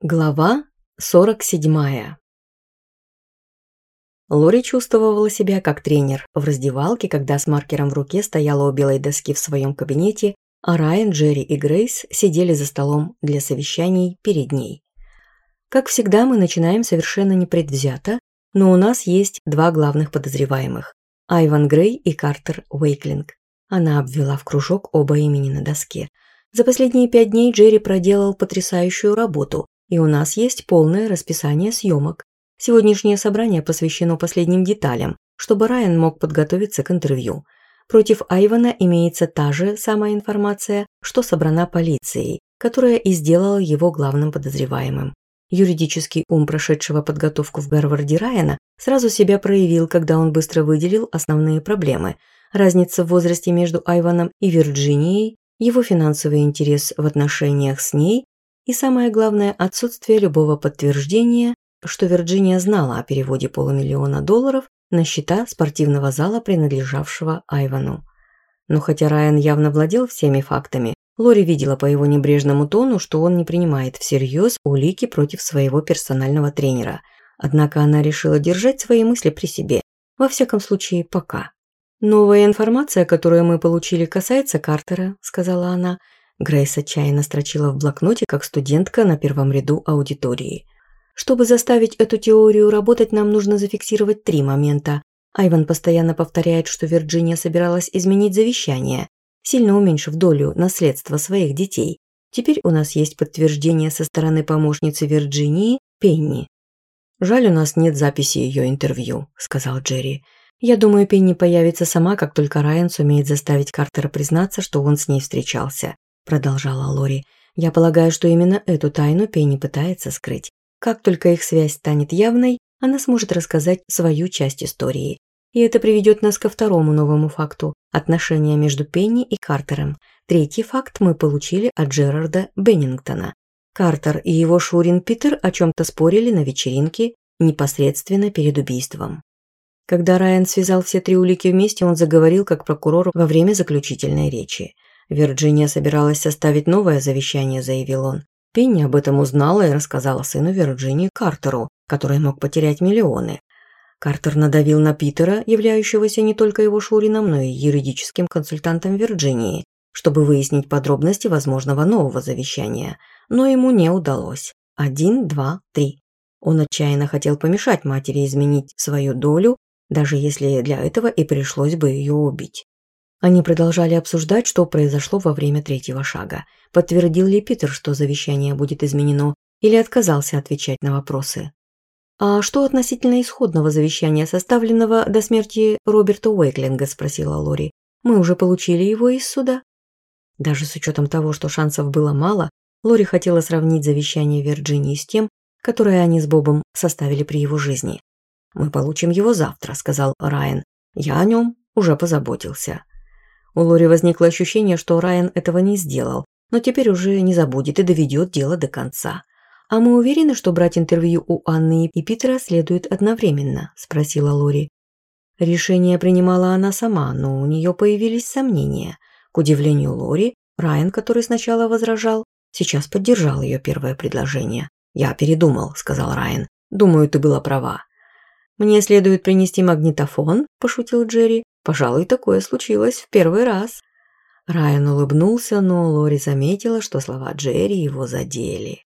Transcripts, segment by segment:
Глава 47 Лори чувствовала себя как тренер в раздевалке, когда с маркером в руке стояла у белой доски в своем кабинете, а Райан, Джерри и Грейс сидели за столом для совещаний перед ней. Как всегда, мы начинаем совершенно непредвзято, но у нас есть два главных подозреваемых – Айван Грей и Картер Уэйклинг. Она обвела в кружок оба имени на доске – за последние пять дней Джерри проделал потрясающую работу, и у нас есть полное расписание съемок. Сегодняшнее собрание посвящено последним деталям, чтобы Райан мог подготовиться к интервью. Против Айвана имеется та же самая информация, что собрана полицией, которая и сделала его главным подозреваемым. Юридический ум, прошедшего подготовку в Гарварде Райана, сразу себя проявил, когда он быстро выделил основные проблемы. Разница в возрасте между Айваном и Вирджинией, его финансовый интерес в отношениях с ней и самое главное – отсутствие любого подтверждения, что Вирджиния знала о переводе полумиллиона долларов на счета спортивного зала, принадлежавшего Айвану. Но хотя Райан явно владел всеми фактами, Лори видела по его небрежному тону, что он не принимает всерьез улики против своего персонального тренера. Однако она решила держать свои мысли при себе. Во всяком случае, пока. «Новая информация, которую мы получили, касается Картера», – сказала она. Грейс отчаянно строчила в блокноте, как студентка на первом ряду аудитории. Чтобы заставить эту теорию работать, нам нужно зафиксировать три момента. Айван постоянно повторяет, что Вирджиния собиралась изменить завещание, сильно уменьшив долю наследства своих детей. Теперь у нас есть подтверждение со стороны помощницы Вирджинии, Пенни. «Жаль, у нас нет записи ее интервью», – сказал Джерри. «Я думаю, Пенни появится сама, как только Райан сумеет заставить Картера признаться, что он с ней встречался продолжала Лори. «Я полагаю, что именно эту тайну Пенни пытается скрыть. Как только их связь станет явной, она сможет рассказать свою часть истории. И это приведет нас ко второму новому факту – отношения между Пенни и Картером. Третий факт мы получили от Джерарда Беннингтона. Картер и его Шурин Питер о чем-то спорили на вечеринке непосредственно перед убийством. Когда Райан связал все три улики вместе, он заговорил как прокурор во время заключительной речи – Вирджиния собиралась составить новое завещание, заявил он. Пенни об этом узнала и рассказала сыну Вирджинии Картеру, который мог потерять миллионы. Картер надавил на Питера, являющегося не только его Шурином, но и юридическим консультантом Вирджинии, чтобы выяснить подробности возможного нового завещания, но ему не удалось. Один, два, три. Он отчаянно хотел помешать матери изменить свою долю, даже если для этого и пришлось бы ее убить. Они продолжали обсуждать, что произошло во время третьего шага. Подтвердил ли Питер, что завещание будет изменено, или отказался отвечать на вопросы. «А что относительно исходного завещания, составленного до смерти Роберта Уэйклинга? спросила Лори. «Мы уже получили его из суда?» Даже с учетом того, что шансов было мало, Лори хотела сравнить завещание Вирджинии с тем, которое они с Бобом составили при его жизни. «Мы получим его завтра», – сказал Райан. «Я о нем уже позаботился». У Лори возникло ощущение, что Райан этого не сделал, но теперь уже не забудет и доведет дело до конца. «А мы уверены, что брать интервью у Анны и Питера следует одновременно?» – спросила Лори. Решение принимала она сама, но у нее появились сомнения. К удивлению Лори, Райан, который сначала возражал, сейчас поддержал ее первое предложение. «Я передумал», – сказал Райан. «Думаю, ты была права». «Мне следует принести магнитофон», – пошутил Джерри. Пожалуй, такое случилось в первый раз. Райан улыбнулся, но Лори заметила, что слова Джерри его задели.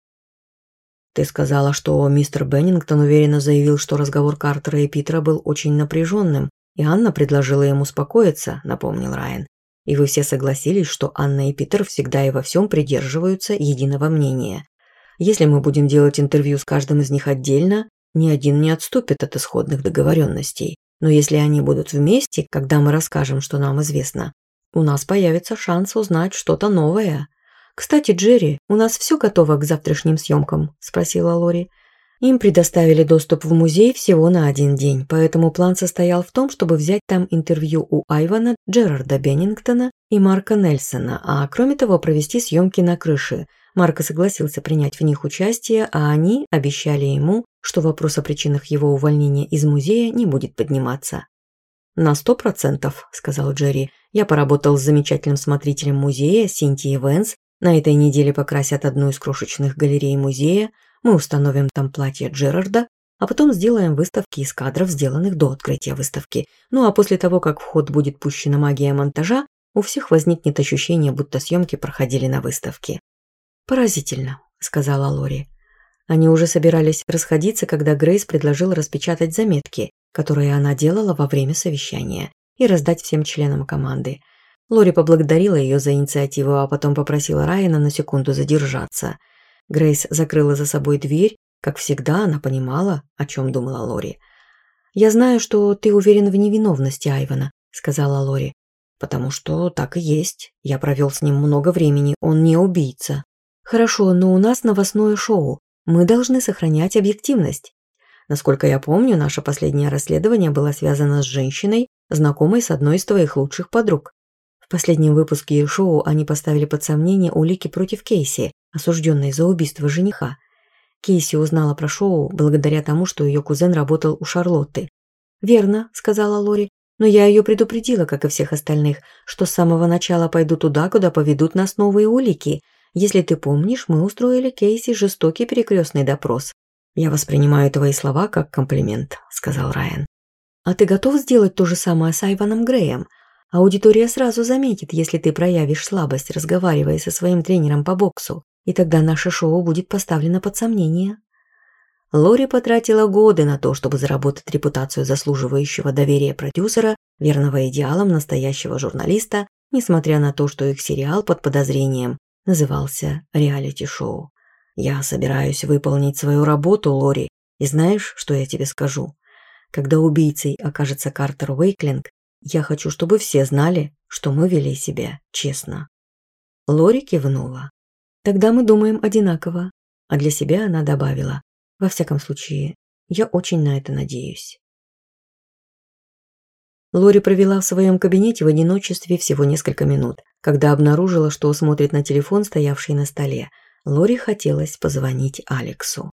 «Ты сказала, что мистер Беннингтон уверенно заявил, что разговор Картера и Питера был очень напряженным, и Анна предложила ему успокоиться», – напомнил Райан. «И вы все согласились, что Анна и Питер всегда и во всем придерживаются единого мнения. Если мы будем делать интервью с каждым из них отдельно, ни один не отступит от исходных договоренностей. Но если они будут вместе, когда мы расскажем, что нам известно, у нас появится шанс узнать что-то новое. «Кстати, Джерри, у нас все готово к завтрашним съемкам?» – спросила Лори. Им предоставили доступ в музей всего на один день, поэтому план состоял в том, чтобы взять там интервью у Айвана, Джерарда Беннингтона и Марка Нельсона, а кроме того провести съемки на крыше – Марко согласился принять в них участие, а они обещали ему, что вопрос о причинах его увольнения из музея не будет подниматься. «На сто процентов», – сказал Джерри. «Я поработал с замечательным смотрителем музея Синтией Вэнс. На этой неделе покрасят одну из крошечных галерей музея. Мы установим там платье Джерарда, а потом сделаем выставки из кадров, сделанных до открытия выставки. Ну а после того, как в ход будет пущена магия монтажа, у всех возникнет ощущение, будто съемки проходили на выставке. Поразительно, сказала Лори. Они уже собирались расходиться, когда Грейс предложил распечатать заметки, которые она делала во время совещания, и раздать всем членам команды. Лори поблагодарила ее за инициативу, а потом попросила Райана на секунду задержаться. Грейс закрыла за собой дверь, как всегда, она понимала, о чем думала Лори. «Я знаю, что ты уверен в невиновности Айвана», — сказала Лори. «Потому что так и есть. Я провел с ним много времени, он не убийца». Хорошо, но у нас новостное шоу. Мы должны сохранять объективность. Насколько я помню, наше последнее расследование было связано с женщиной, знакомой с одной из твоих лучших подруг. В последнем выпуске шоу они поставили под сомнение улики против Кейси, осужденной за убийство жениха. Кейси узнала про шоу благодаря тому, что ее кузен работал у Шарлотты. «Верно», — сказала Лори, — «но я ее предупредила, как и всех остальных, что с самого начала пойду туда, куда поведут нас новые улики, Если ты помнишь, мы устроили Кейси жестокий перекрестный допрос. «Я воспринимаю твои слова как комплимент», — сказал Райан. «А ты готов сделать то же самое с Айваном Греем? Аудитория сразу заметит, если ты проявишь слабость, разговаривая со своим тренером по боксу, и тогда наше шоу будет поставлено под сомнение». Лори потратила годы на то, чтобы заработать репутацию заслуживающего доверия продюсера, верного идеалам настоящего журналиста, несмотря на то, что их сериал под подозрением назывался реалити-шоу. Я собираюсь выполнить свою работу, Лори, и знаешь, что я тебе скажу? Когда убийцей окажется Картер Уэйклинг, я хочу, чтобы все знали, что мы вели себя честно». Лори кивнула. «Тогда мы думаем одинаково», а для себя она добавила. «Во всяком случае, я очень на это надеюсь». Лори провела в своем кабинете в одиночестве всего несколько минут, когда обнаружила, что смотрит на телефон, стоявший на столе, Лори хотелось позвонить Алексу.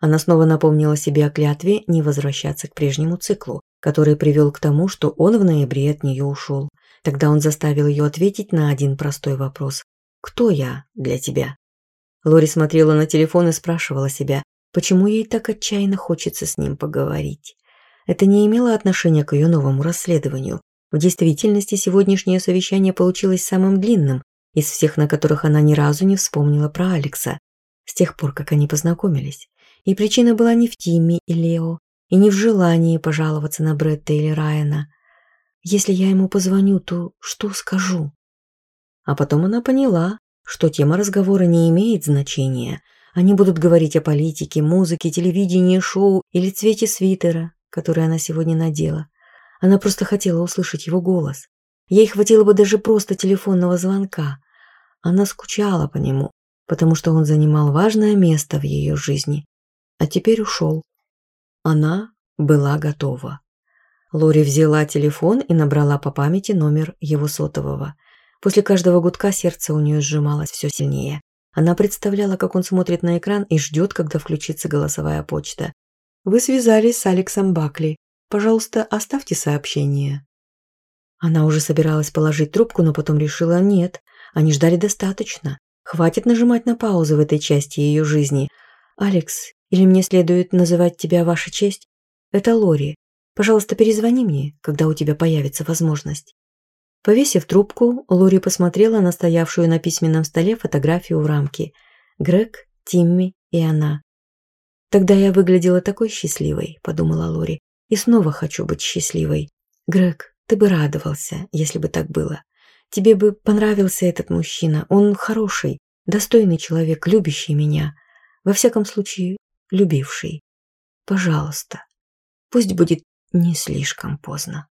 Она снова напомнила себе о клятве не возвращаться к прежнему циклу, который привел к тому, что он в ноябре от нее ушел. Тогда он заставил ее ответить на один простой вопрос. «Кто я для тебя?» Лори смотрела на телефон и спрашивала себя, почему ей так отчаянно хочется с ним поговорить. Это не имело отношения к ее новому расследованию, в действительности сегодняшнее совещание получилось самым длинным из всех, на которых она ни разу не вспомнила про Алекса, с тех пор, как они познакомились. И причина была не в Тиме и Лео, и не в желании пожаловаться на Бретта или Райана. Если я ему позвоню, то что скажу? А потом она поняла, что тема разговора не имеет значения. Они будут говорить о политике, музыке, телевидении, шоу или цвете свитера, который она сегодня надела. Она просто хотела услышать его голос. Ей хватило бы даже просто телефонного звонка. Она скучала по нему, потому что он занимал важное место в ее жизни. А теперь ушел. Она была готова. Лори взяла телефон и набрала по памяти номер его сотового. После каждого гудка сердце у нее сжималось все сильнее. Она представляла, как он смотрит на экран и ждет, когда включится голосовая почта. «Вы связались с Алексом Бакли. Пожалуйста, оставьте сообщение». Она уже собиралась положить трубку, но потом решила «нет». Они ждали достаточно. Хватит нажимать на паузу в этой части ее жизни. «Алекс, или мне следует называть тебя ваша честь? Это Лори. Пожалуйста, перезвони мне, когда у тебя появится возможность». Повесив трубку, Лори посмотрела на стоявшую на письменном столе фотографию в рамке. Грег, Тимми и она. «Тогда я выглядела такой счастливой», – подумала Лори.«И снова хочу быть счастливой. Грег, ты бы радовался, если бы так было. Тебе бы понравился этот мужчина. Он хороший, достойный человек, любящий меня. Во всяком случае, любивший. Пожалуйста, пусть будет не слишком поздно.